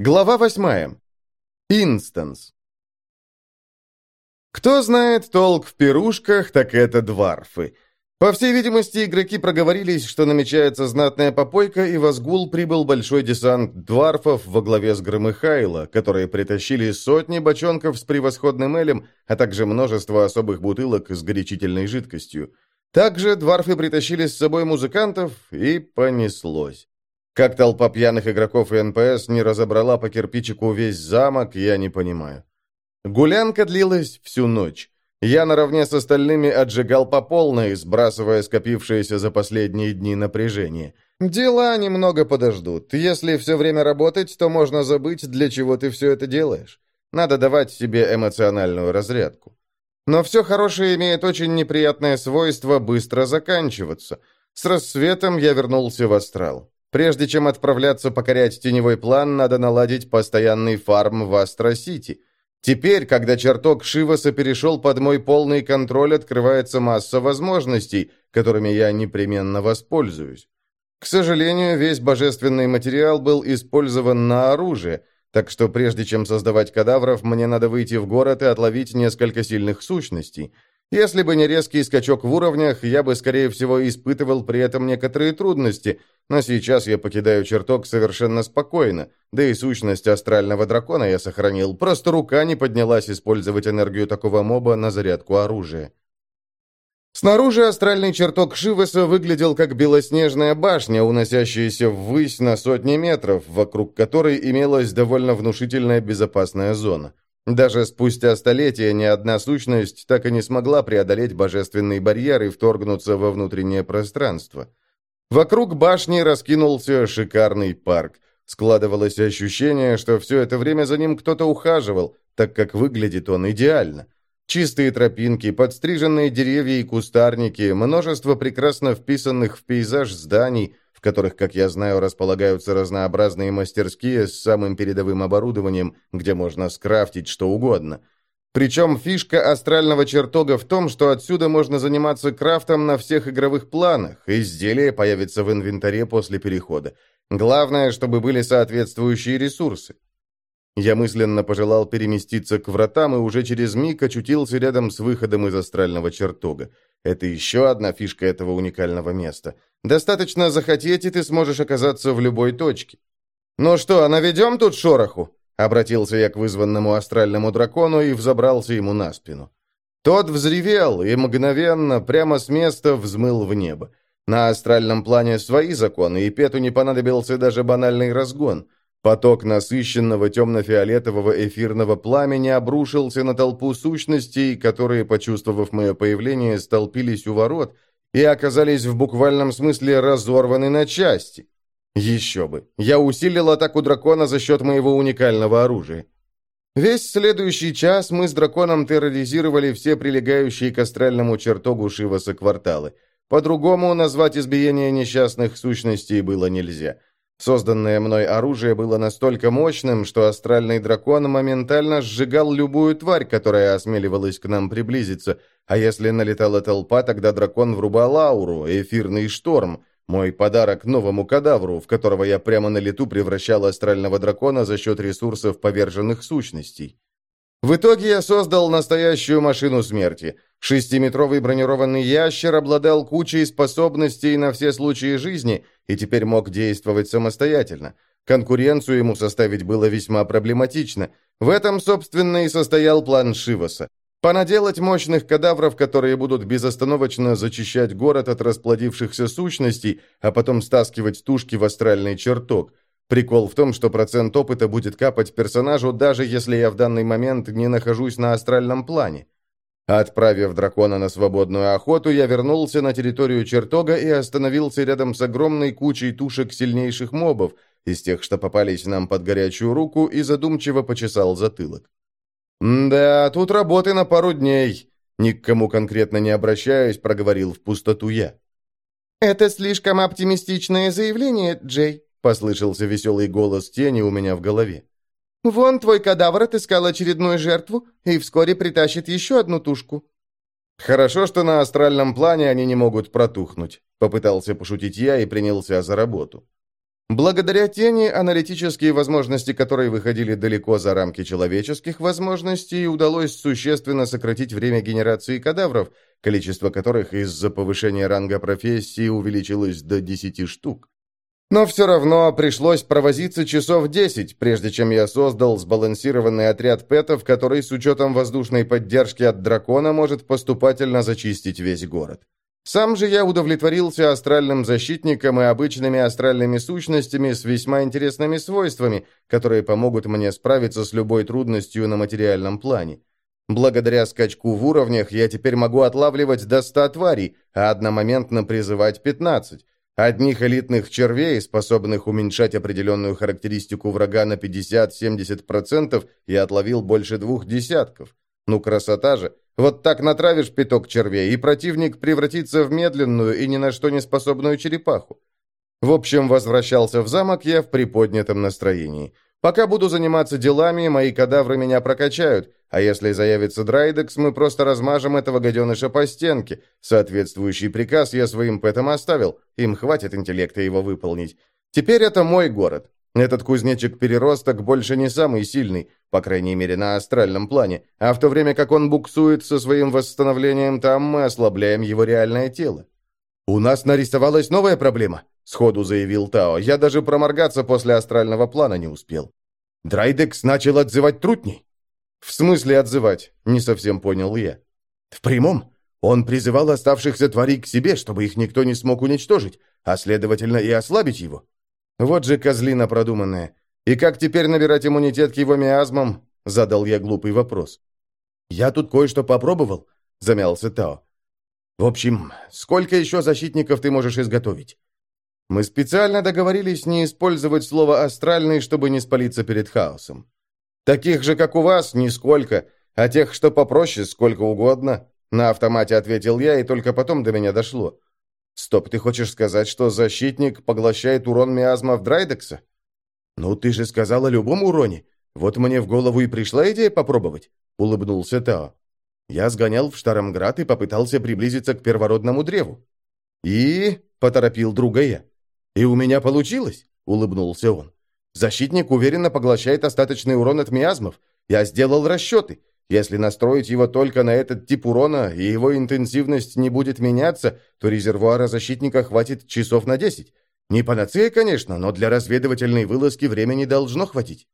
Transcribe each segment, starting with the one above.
Глава восьмая. Инстанс. Кто знает толк в пирушках, так это дварфы. По всей видимости, игроки проговорились, что намечается знатная попойка, и в Азгул прибыл большой десант дварфов во главе с Громыхайло, которые притащили сотни бочонков с превосходным элем, а также множество особых бутылок с горячительной жидкостью. Также дварфы притащили с собой музыкантов, и понеслось. Как толпа пьяных игроков и НПС не разобрала по кирпичику весь замок, я не понимаю. Гулянка длилась всю ночь. Я наравне с остальными отжигал по полной, сбрасывая скопившееся за последние дни напряжение. Дела немного подождут. Если все время работать, то можно забыть, для чего ты все это делаешь. Надо давать себе эмоциональную разрядку. Но все хорошее имеет очень неприятное свойство быстро заканчиваться. С рассветом я вернулся в астрал. Прежде чем отправляться покорять теневой план, надо наладить постоянный фарм в Астро-Сити. Теперь, когда чертог Шиваса перешел под мой полный контроль, открывается масса возможностей, которыми я непременно воспользуюсь. К сожалению, весь божественный материал был использован на оружие, так что прежде чем создавать кадавров, мне надо выйти в город и отловить несколько сильных сущностей – если бы не резкий скачок в уровнях, я бы, скорее всего, испытывал при этом некоторые трудности, но сейчас я покидаю чертог совершенно спокойно, да и сущность астрального дракона я сохранил, просто рука не поднялась использовать энергию такого моба на зарядку оружия. Снаружи астральный чертог Шиваса выглядел как белоснежная башня, уносящаяся ввысь на сотни метров, вокруг которой имелась довольно внушительная безопасная зона. Даже спустя столетия ни одна сущность так и не смогла преодолеть божественный барьер и вторгнуться во внутреннее пространство. Вокруг башни раскинулся шикарный парк. Складывалось ощущение, что все это время за ним кто-то ухаживал, так как выглядит он идеально. Чистые тропинки, подстриженные деревья и кустарники, множество прекрасно вписанных в пейзаж зданий – в которых, как я знаю, располагаются разнообразные мастерские с самым передовым оборудованием, где можно скрафтить что угодно. Причем фишка астрального чертога в том, что отсюда можно заниматься крафтом на всех игровых планах, изделие появится в инвентаре после перехода. Главное, чтобы были соответствующие ресурсы. Я мысленно пожелал переместиться к вратам и уже через миг очутился рядом с выходом из астрального чертога. Это еще одна фишка этого уникального места – Достаточно захотеть, и ты сможешь оказаться в любой точке. «Ну что, наведем тут шороху?» Обратился я к вызванному астральному дракону и взобрался ему на спину. Тот взревел и мгновенно, прямо с места, взмыл в небо. На астральном плане свои законы, и Пету не понадобился даже банальный разгон. Поток насыщенного темно-фиолетового эфирного пламени обрушился на толпу сущностей, которые, почувствовав мое появление, столпились у ворот — и оказались в буквальном смысле разорваны на части. Еще бы. Я усилил атаку дракона за счет моего уникального оружия. Весь следующий час мы с драконом терроризировали все прилегающие к астральному чертогу Шиваса кварталы. По-другому назвать избиение несчастных сущностей было нельзя. Созданное мной оружие было настолько мощным, что астральный дракон моментально сжигал любую тварь, которая осмеливалась к нам приблизиться, а если налетала толпа, тогда дракон врубал ауру, эфирный шторм, мой подарок новому кадавру, в которого я прямо на лету превращал астрального дракона за счет ресурсов поверженных сущностей. В итоге я создал настоящую машину смерти. Шестиметровый бронированный ящер обладал кучей способностей на все случаи жизни и теперь мог действовать самостоятельно. Конкуренцию ему составить было весьма проблематично. В этом, собственно, и состоял план Шиваса. Понаделать мощных кадавров, которые будут безостановочно зачищать город от расплодившихся сущностей, а потом стаскивать тушки в астральный чертог – Прикол в том, что процент опыта будет капать персонажу, даже если я в данный момент не нахожусь на астральном плане. Отправив дракона на свободную охоту, я вернулся на территорию чертога и остановился рядом с огромной кучей тушек сильнейших мобов, из тех, что попались нам под горячую руку, и задумчиво почесал затылок. «Да, тут работы на пару дней», — ни к кому конкретно не обращаясь, проговорил в пустоту я. «Это слишком оптимистичное заявление, Джей», — послышался веселый голос тени у меня в голове. «Вон твой кадавр отыскал очередную жертву и вскоре притащит еще одну тушку». «Хорошо, что на астральном плане они не могут протухнуть», — попытался пошутить я и принялся за работу. Благодаря тени, аналитические возможности которой выходили далеко за рамки человеческих возможностей, удалось существенно сократить время генерации кадавров, количество которых из-за повышения ранга профессии увеличилось до 10 штук. Но все равно пришлось провозиться часов 10, прежде чем я создал сбалансированный отряд пэтов, который с учетом воздушной поддержки от дракона может поступательно зачистить весь город. Сам же я удовлетворился астральным защитником и обычными астральными сущностями с весьма интересными свойствами, которые помогут мне справиться с любой трудностью на материальном плане. Благодаря скачку в уровнях я теперь могу отлавливать до 100 тварей, а одномоментно призывать 15. Одних элитных червей, способных уменьшать определенную характеристику врага на 50-70%, я отловил больше двух десятков. Ну, красота же! Вот так натравишь пяток червей, и противник превратится в медленную и ни на что не способную черепаху. В общем, возвращался в замок я в приподнятом настроении. Пока буду заниматься делами, мои кадавры меня прокачают, а если заявится Драйдекс, мы просто размажем этого гаденыша по стенке. Соответствующий приказ я своим пэтам оставил, им хватит интеллекта его выполнить. Теперь это мой город. Этот кузнечик-переросток больше не самый сильный, по крайней мере, на астральном плане, а в то время как он буксует со своим восстановлением там, мы ослабляем его реальное тело. «У нас нарисовалась новая проблема», — сходу заявил Тао. «Я даже проморгаться после астрального плана не успел». «Драйдекс начал отзывать трутней». «В смысле отзывать?» — не совсем понял я. «В прямом. Он призывал оставшихся тварей к себе, чтобы их никто не смог уничтожить, а, следовательно, и ослабить его». Вот же козлина продуманная. И как теперь набирать иммунитет к его миазмам? Задал я глупый вопрос. Я тут кое-что попробовал, замялся Тао. В общем, сколько еще защитников ты можешь изготовить? Мы специально договорились не использовать слово «астральный», чтобы не спалиться перед хаосом. Таких же, как у вас, нисколько, а тех, что попроще, сколько угодно. На автомате ответил я, и только потом до меня дошло. Стоп, ты хочешь сказать, что защитник поглощает урон миазмов Драйдекса? Ну, ты же сказал о любом уроне. Вот мне в голову и пришла идея попробовать, улыбнулся Тао. Я сгонял в Штарамград и попытался приблизиться к первородному древу. И... поторопил друга я. И у меня получилось, улыбнулся он. Защитник уверенно поглощает остаточный урон от миазмов. Я сделал расчеты. Если настроить его только на этот тип урона, и его интенсивность не будет меняться, то резервуара защитника хватит часов на 10. Не панацея, конечно, но для разведывательной вылазки времени должно хватить.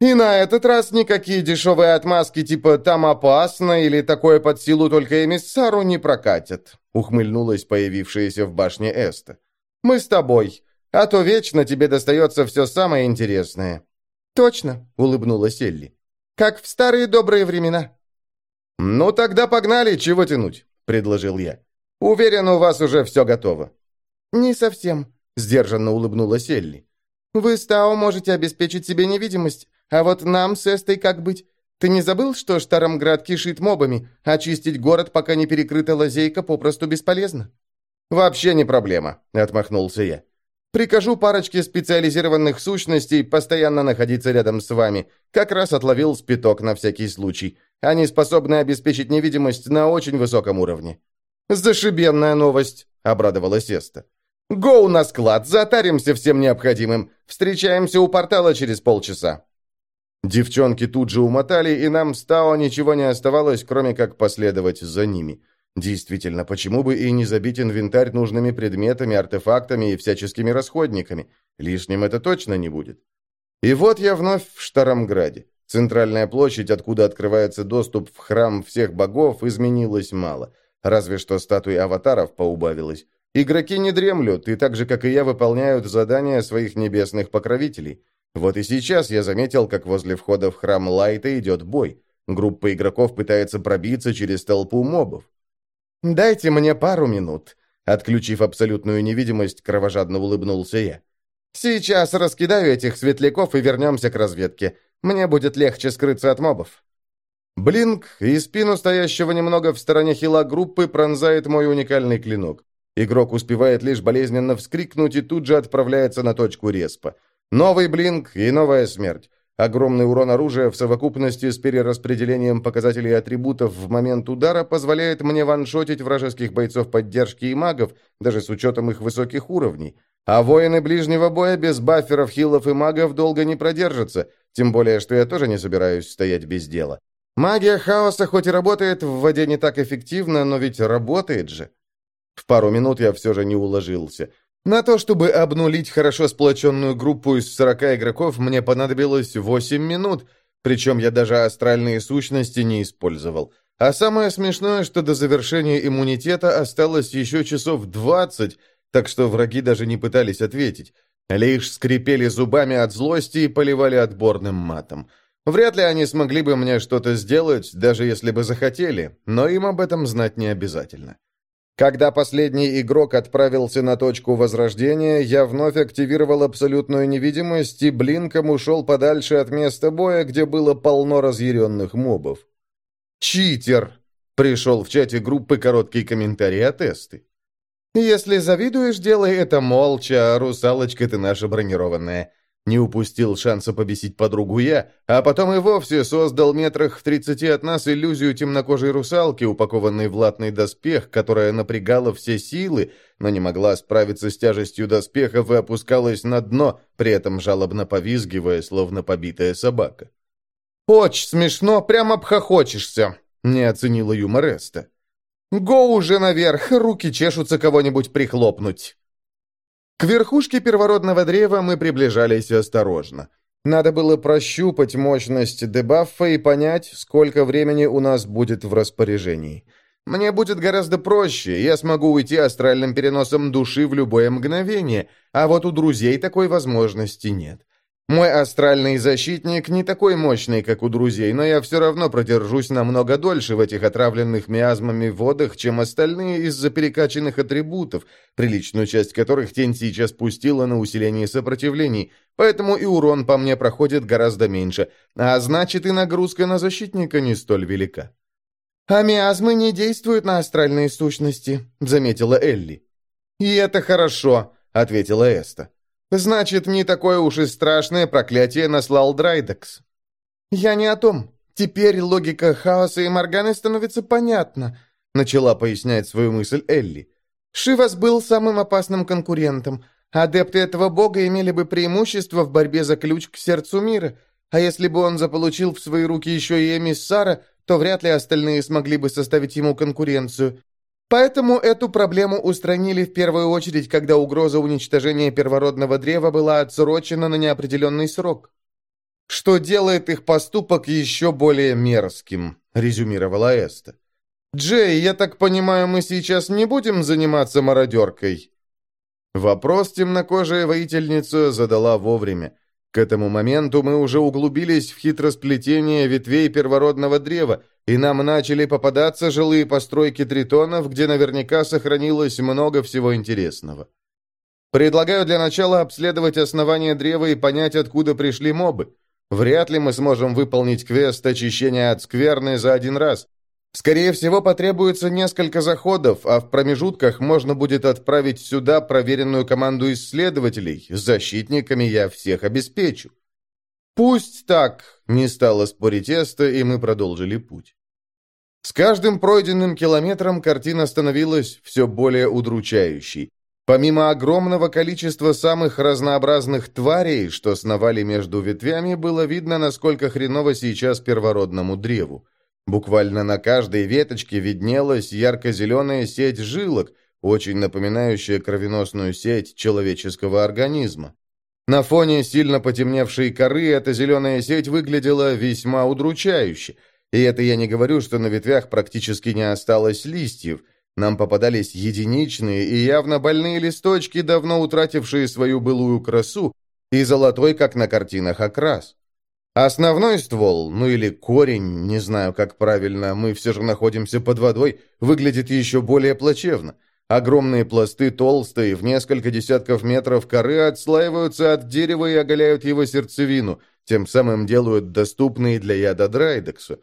«И на этот раз никакие дешевые отмазки типа «там опасно» или «такое под силу только эмиссару» не прокатят», ухмыльнулась появившаяся в башне Эста. «Мы с тобой, а то вечно тебе достается все самое интересное». «Точно», — улыбнулась Элли. Как в старые добрые времена». «Ну, тогда погнали, чего тянуть?» — предложил я. «Уверен, у вас уже все готово». «Не совсем», — сдержанно улыбнулась Элли. «Вы с Тао можете обеспечить себе невидимость, а вот нам с Эстой как быть? Ты не забыл, что Штарамград кишит мобами, а чистить город, пока не перекрыта лазейка, попросту бесполезно?» «Вообще не проблема», — отмахнулся я. Прикажу парочке специализированных сущностей постоянно находиться рядом с вами. Как раз отловил спиток на всякий случай. Они способны обеспечить невидимость на очень высоком уровне». «Зашибенная новость», — обрадовалась Эста. «Гоу на склад, затаримся всем необходимым. Встречаемся у портала через полчаса». Девчонки тут же умотали, и нам с Тао ничего не оставалось, кроме как последовать за ними. Действительно, почему бы и не забить инвентарь нужными предметами, артефактами и всяческими расходниками? Лишним это точно не будет. И вот я вновь в Штарамграде. Центральная площадь, откуда открывается доступ в храм всех богов, изменилась мало. Разве что статуи аватаров поубавилось. Игроки не дремлют, и так же, как и я, выполняют задания своих небесных покровителей. Вот и сейчас я заметил, как возле входа в храм Лайта идет бой. Группа игроков пытается пробиться через толпу мобов. «Дайте мне пару минут», — отключив абсолютную невидимость, кровожадно улыбнулся я. «Сейчас раскидаю этих светляков и вернемся к разведке. Мне будет легче скрыться от мобов». Блинк и спину стоящего немного в стороне хила группы пронзает мой уникальный клинок. Игрок успевает лишь болезненно вскрикнуть и тут же отправляется на точку респа. Новый блинк и новая смерть. Огромный урон оружия в совокупности с перераспределением показателей атрибутов в момент удара позволяет мне ваншотить вражеских бойцов поддержки и магов, даже с учетом их высоких уровней. А воины ближнего боя без баферов, хилов и магов долго не продержатся, тем более, что я тоже не собираюсь стоять без дела. Магия хаоса хоть и работает в воде не так эффективно, но ведь работает же. В пару минут я все же не уложился. На то, чтобы обнулить хорошо сплоченную группу из 40 игроков, мне понадобилось 8 минут, причем я даже астральные сущности не использовал. А самое смешное, что до завершения иммунитета осталось еще часов 20, так что враги даже не пытались ответить. Лишь скрипели зубами от злости и поливали отборным матом. Вряд ли они смогли бы мне что-то сделать, даже если бы захотели, но им об этом знать не обязательно. Когда последний игрок отправился на точку возрождения, я вновь активировал абсолютную невидимость и блинком ушел подальше от места боя, где было полно разъяренных мобов. «Читер!» — пришел в чате группы короткий комментарий о тесты. «Если завидуешь, делай это молча, а русалочка ты наша бронированная. Не упустил шанса побесить подругу я, а потом и вовсе создал метрах в тридцати от нас иллюзию темнокожей русалки, упакованной в латный доспех, которая напрягала все силы, но не могла справиться с тяжестью доспехов и опускалась на дно, при этом жалобно повизгивая, словно побитая собака. «Очень смешно, прям обхохочешься», — не оценила юмор Эста. «Го уже наверх, руки чешутся кого-нибудь прихлопнуть». К верхушке первородного древа мы приближались осторожно. Надо было прощупать мощность дебаффа и понять, сколько времени у нас будет в распоряжении. Мне будет гораздо проще, я смогу уйти астральным переносом души в любое мгновение, а вот у друзей такой возможности нет. Мой астральный защитник не такой мощный, как у друзей, но я все равно продержусь намного дольше в этих отравленных миазмами водах, чем остальные из-за перекачанных атрибутов, приличную часть которых тень сейчас пустила на усиление сопротивлений, поэтому и урон по мне проходит гораздо меньше, а значит и нагрузка на защитника не столь велика. «А миазмы не действуют на астральные сущности», — заметила Элли. «И это хорошо», — ответила Эста. Значит, не такое уж и страшное проклятие наслал Драйдекс. Я не о том. Теперь логика хаоса и Морганы становится понятна, начала пояснять свою мысль Элли. Шивас был самым опасным конкурентом. Адепты этого бога имели бы преимущество в борьбе за ключ к сердцу мира, а если бы он заполучил в свои руки еще и эмиссара, то вряд ли остальные смогли бы составить ему конкуренцию. Поэтому эту проблему устранили в первую очередь, когда угроза уничтожения первородного древа была отсрочена на неопределенный срок. «Что делает их поступок еще более мерзким», — резюмировала Эста. «Джей, я так понимаю, мы сейчас не будем заниматься мародеркой?» Вопрос темнокожая воительница задала вовремя. К этому моменту мы уже углубились в хитросплетение ветвей первородного древа, и нам начали попадаться жилые постройки тритонов, где наверняка сохранилось много всего интересного. Предлагаю для начала обследовать основание древа и понять, откуда пришли мобы. Вряд ли мы сможем выполнить квест очищения от скверны за один раз. Скорее всего, потребуется несколько заходов, а в промежутках можно будет отправить сюда проверенную команду исследователей. Защитниками я всех обеспечу. Пусть так, не стало спорить Эста, и мы продолжили путь. С каждым пройденным километром картина становилась все более удручающей. Помимо огромного количества самых разнообразных тварей, что сновали между ветвями, было видно, насколько хреново сейчас первородному древу. Буквально на каждой веточке виднелась ярко-зеленая сеть жилок, очень напоминающая кровеносную сеть человеческого организма. На фоне сильно потемневшей коры эта зеленая сеть выглядела весьма удручающе. И это я не говорю, что на ветвях практически не осталось листьев. Нам попадались единичные и явно больные листочки, давно утратившие свою былую красу, и золотой, как на картинах, окрас. Основной ствол, ну или корень, не знаю, как правильно, мы все же находимся под водой, выглядит еще более плачевно. Огромные пласты толстой, в несколько десятков метров коры отслаиваются от дерева и оголяют его сердцевину, тем самым делают доступной для яда Драйдексу.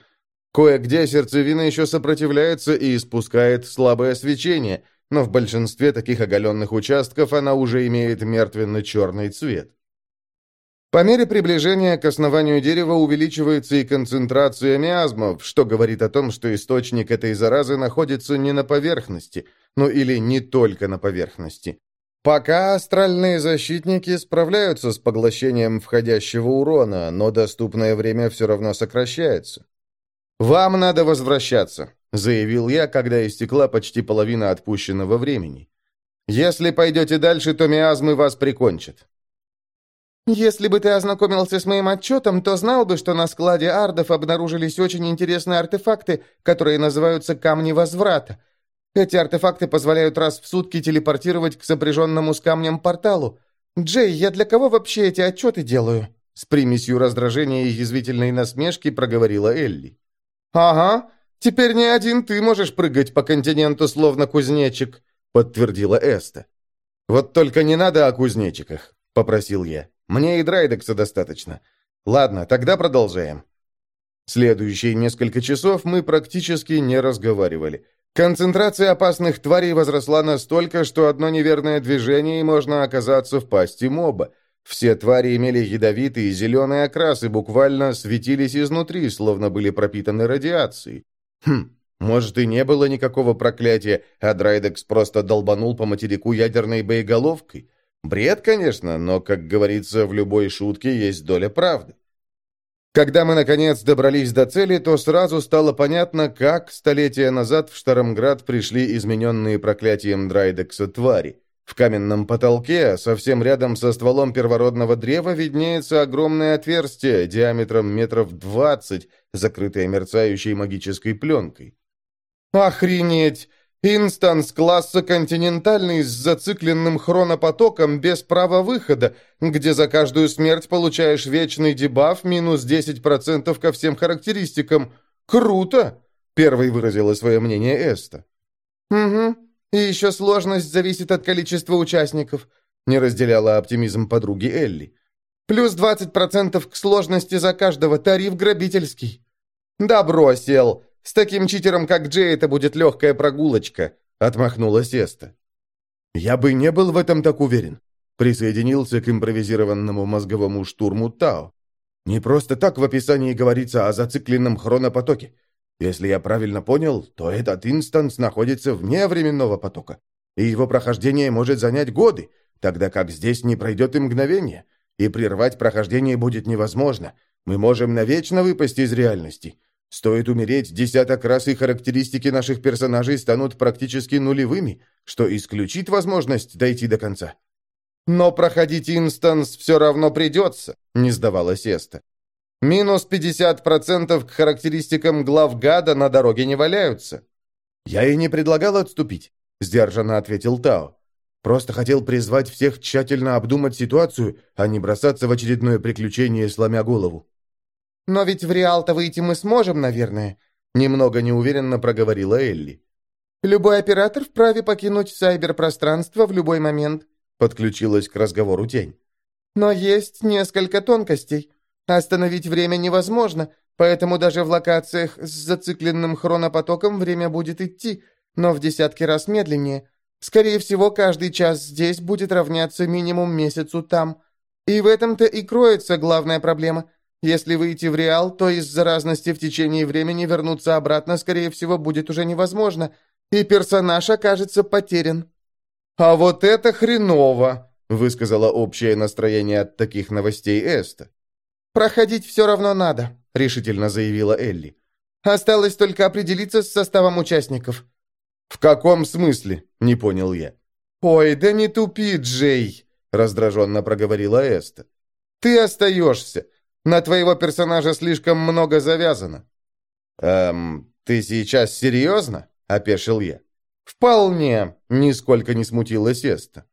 Кое-где сердцевина еще сопротивляется и испускает слабое свечение, но в большинстве таких оголенных участков она уже имеет мертвенно-черный цвет. По мере приближения к основанию дерева увеличивается и концентрация миазмов, что говорит о том, что источник этой заразы находится не на поверхности, ну или не только на поверхности. Пока астральные защитники справляются с поглощением входящего урона, но доступное время все равно сокращается. «Вам надо возвращаться», — заявил я, когда истекла почти половина отпущенного времени. «Если пойдете дальше, то миазмы вас прикончат. «Если бы ты ознакомился с моим отчетом, то знал бы, что на складе ардов обнаружились очень интересные артефакты, которые называются «камни возврата». Эти артефакты позволяют раз в сутки телепортировать к сопряженному с камнем порталу. Джей, я для кого вообще эти отчеты делаю?» С примесью раздражения и язвительной насмешки проговорила Элли. «Ага, теперь не один ты можешь прыгать по континенту, словно кузнечик», подтвердила Эста. «Вот только не надо о кузнечиках», — попросил я. Мне и Драйдекса достаточно. Ладно, тогда продолжаем. Следующие несколько часов мы практически не разговаривали. Концентрация опасных тварей возросла настолько, что одно неверное движение и можно оказаться в пасти моба. Все твари имели ядовитый зеленый окрас и буквально светились изнутри, словно были пропитаны радиацией. Хм, может и не было никакого проклятия, а Драйдекс просто долбанул по материку ядерной боеголовкой. Бред, конечно, но, как говорится, в любой шутке есть доля правды. Когда мы, наконец, добрались до цели, то сразу стало понятно, как столетия назад в Штаромград пришли измененные проклятием Драйдекса твари. В каменном потолке, совсем рядом со стволом первородного древа, виднеется огромное отверстие диаметром метров двадцать, закрытое мерцающей магической пленкой. «Охренеть! Инстанс класса «Континентальный» с зацикленным хронопотоком без права выхода, где за каждую смерть получаешь вечный дебаф минус 10% ко всем характеристикам. Круто!» — первой выразила свое мнение Эста. «Угу. И еще сложность зависит от количества участников», — не разделяла оптимизм подруги Элли. «Плюс 20% к сложности за каждого, тариф грабительский». «Да бросил!» С таким читером, как Джей, это будет легкая прогулочка», — отмахнулась Эста. «Я бы не был в этом так уверен», — присоединился к импровизированному мозговому штурму Тао. «Не просто так в описании говорится о зацикленном хронопотоке. Если я правильно понял, то этот инстанс находится вне временного потока, и его прохождение может занять годы, тогда как здесь не пройдет и мгновение, и прервать прохождение будет невозможно. Мы можем навечно выпасть из реальности. Стоит умереть, десяток раз и характеристики наших персонажей станут практически нулевыми, что исключит возможность дойти до конца. «Но проходить инстанс все равно придется», — не сдавалась Эста. «Минус 50% к характеристикам глав гада на дороге не валяются». «Я и не предлагал отступить», — сдержанно ответил Тао. «Просто хотел призвать всех тщательно обдумать ситуацию, а не бросаться в очередное приключение, сломя голову». «Но ведь в Реал-то выйти мы сможем, наверное», — немного неуверенно проговорила Элли. «Любой оператор вправе покинуть сайберпространство в любой момент», — подключилась к разговору тень. «Но есть несколько тонкостей. Остановить время невозможно, поэтому даже в локациях с зацикленным хронопотоком время будет идти, но в десятки раз медленнее. Скорее всего, каждый час здесь будет равняться минимум месяцу там. И в этом-то и кроется главная проблема — если выйти в Реал, то из-за разности в течение времени вернуться обратно, скорее всего, будет уже невозможно, и персонаж окажется потерян». «А вот это хреново!» — высказала общее настроение от таких новостей Эста. «Проходить все равно надо», — решительно заявила Элли. «Осталось только определиться с составом участников». «В каком смысле?» — не понял я. «Ой, да не тупи, Джей!» — раздраженно проговорила Эста. «Ты остаешься. На твоего персонажа слишком много завязано». «Эм, ты сейчас серьезно?» — опешил я. «Вполне», — нисколько не смутилась Эста.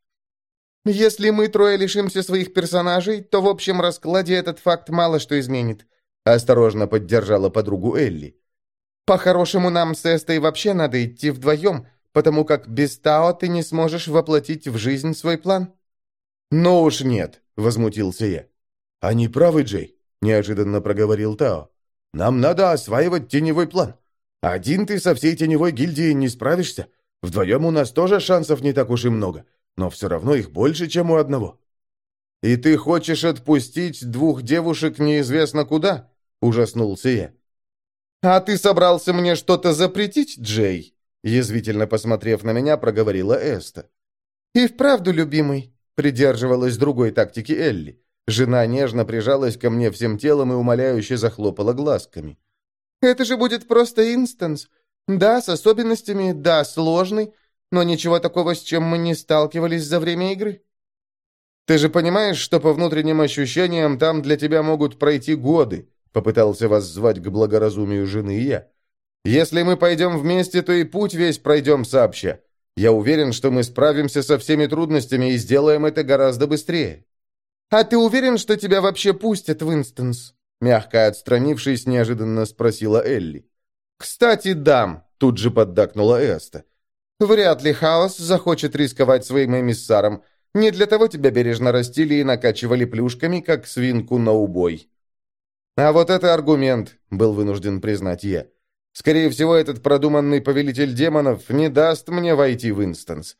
«Если мы трое лишимся своих персонажей, то в общем раскладе этот факт мало что изменит», — осторожно поддержала подругу Элли. «По-хорошему нам с Эстой вообще надо идти вдвоем, потому как без Тао ты не сможешь воплотить в жизнь свой план». «Ну уж нет», — возмутился я. «Они правы, Джей. — неожиданно проговорил Тао. «Нам надо осваивать теневой план. Один ты со всей теневой гильдией не справишься. Вдвоем у нас тоже шансов не так уж и много, но все равно их больше, чем у одного». «И ты хочешь отпустить двух девушек неизвестно куда?» — ужаснулся я. «А ты собрался мне что-то запретить, Джей?» Язвительно посмотрев на меня, проговорила Эста. «И вправду, любимый», — придерживалась другой тактики Элли. Жена нежно прижалась ко мне всем телом и умоляюще захлопала глазками. «Это же будет просто инстанс. Да, с особенностями, да, сложный, но ничего такого, с чем мы не сталкивались за время игры». «Ты же понимаешь, что по внутренним ощущениям там для тебя могут пройти годы?» Попытался вас звать к благоразумию жены я. «Если мы пойдем вместе, то и путь весь пройдем сообща. Я уверен, что мы справимся со всеми трудностями и сделаем это гораздо быстрее». «А ты уверен, что тебя вообще пустят, Винстонс?» Мягко отстранившись, неожиданно спросила Элли. «Кстати, дам», — тут же поддакнула Эста. «Вряд ли Хаос захочет рисковать своим эмиссаром. Не для того тебя бережно растили и накачивали плюшками, как свинку на убой». «А вот это аргумент», — был вынужден признать я. «Скорее всего, этот продуманный повелитель демонов не даст мне войти в инстанс.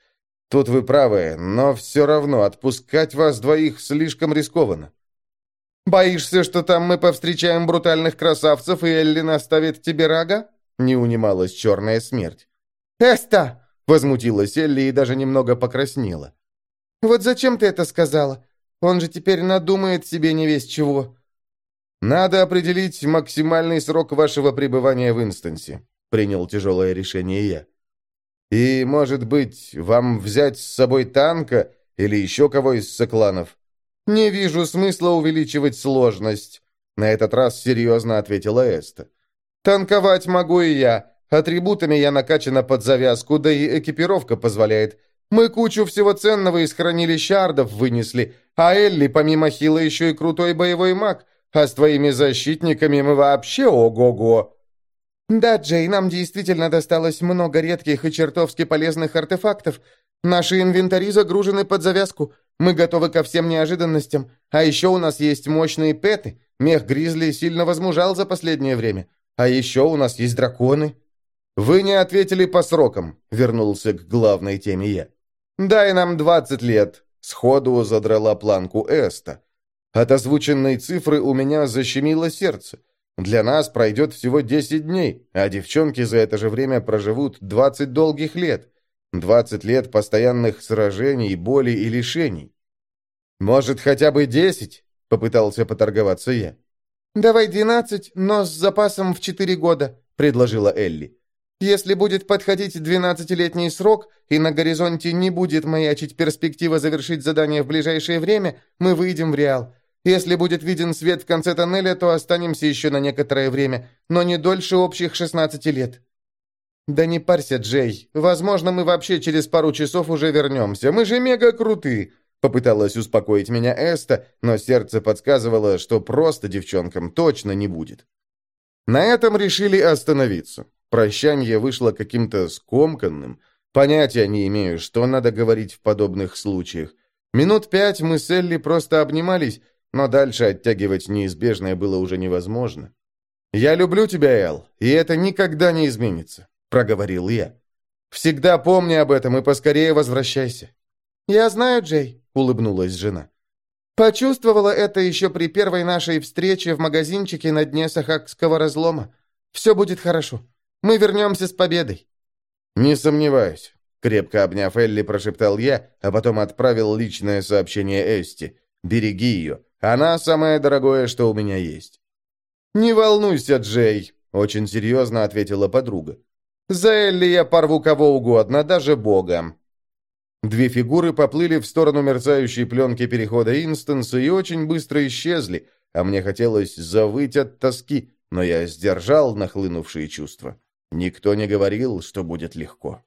Тут вы правы, но все равно отпускать вас двоих слишком рискованно». «Боишься, что там мы повстречаем брутальных красавцев, и Элли наставит тебе рога?» — не унималась черная смерть. «Эста!» — возмутилась Элли и даже немного покраснела. «Вот зачем ты это сказала? Он же теперь надумает себе не весь чего». «Надо определить максимальный срок вашего пребывания в инстансе», — принял тяжелое решение я. «И, может быть, вам взять с собой танка или еще кого из сокланов?» «Не вижу смысла увеличивать сложность», — на этот раз серьезно ответила Эста. «Танковать могу и я. Атрибутами я накачана под завязку, да и экипировка позволяет. Мы кучу всего ценного из хранилища ардов вынесли, а Элли, помимо Хила, еще и крутой боевой маг, а с твоими защитниками мы вообще ого-го!» «Да, Джей, нам действительно досталось много редких и чертовски полезных артефактов. Наши инвентари загружены под завязку. Мы готовы ко всем неожиданностям. А еще у нас есть мощные пэты. Мех Гризли сильно возмужал за последнее время. А еще у нас есть драконы». «Вы не ответили по срокам», — вернулся к главной теме я. «Дай нам двадцать лет», — сходу задрала планку Эста. От озвученной цифры у меня защемило сердце. Для нас пройдет всего 10 дней, а девчонки за это же время проживут 20 долгих лет. 20 лет постоянных сражений, боли и лишений. «Может, хотя бы 10?» — попытался поторговаться я. «Давай 12, но с запасом в 4 года», — предложила Элли. «Если будет подходить 12-летний срок, и на горизонте не будет маячить перспектива завершить задание в ближайшее время, мы выйдем в Реал. Если будет виден свет в конце тоннеля, то останемся еще на некоторое время, но не дольше общих 16 лет». «Да не парься, Джей. Возможно, мы вообще через пару часов уже вернемся. Мы же мега круты!» Попыталась успокоить меня Эста, но сердце подсказывало, что просто девчонкам точно не будет. На этом решили остановиться. Прощание вышло каким-то скомканным. Понятия не имею, что надо говорить в подобных случаях. Минут пять мы с Элли просто обнимались, но дальше оттягивать неизбежное было уже невозможно. «Я люблю тебя, Эл, и это никогда не изменится», — проговорил я. «Всегда помни об этом и поскорее возвращайся». «Я знаю, Джей», — улыбнулась жена. «Почувствовала это еще при первой нашей встрече в магазинчике на дне Сахакского разлома. Все будет хорошо. Мы вернемся с победой». «Не сомневаюсь», — крепко обняв Элли, прошептал я, а потом отправил личное сообщение Эсти. «Береги ее. Она самое дорогое, что у меня есть». «Не волнуйся, Джей», — очень серьезно ответила подруга. «За Элли я порву кого угодно, даже Бога». Две фигуры поплыли в сторону мерцающей пленки перехода инстанса и очень быстро исчезли, а мне хотелось завыть от тоски, но я сдержал нахлынувшие чувства. Никто не говорил, что будет легко.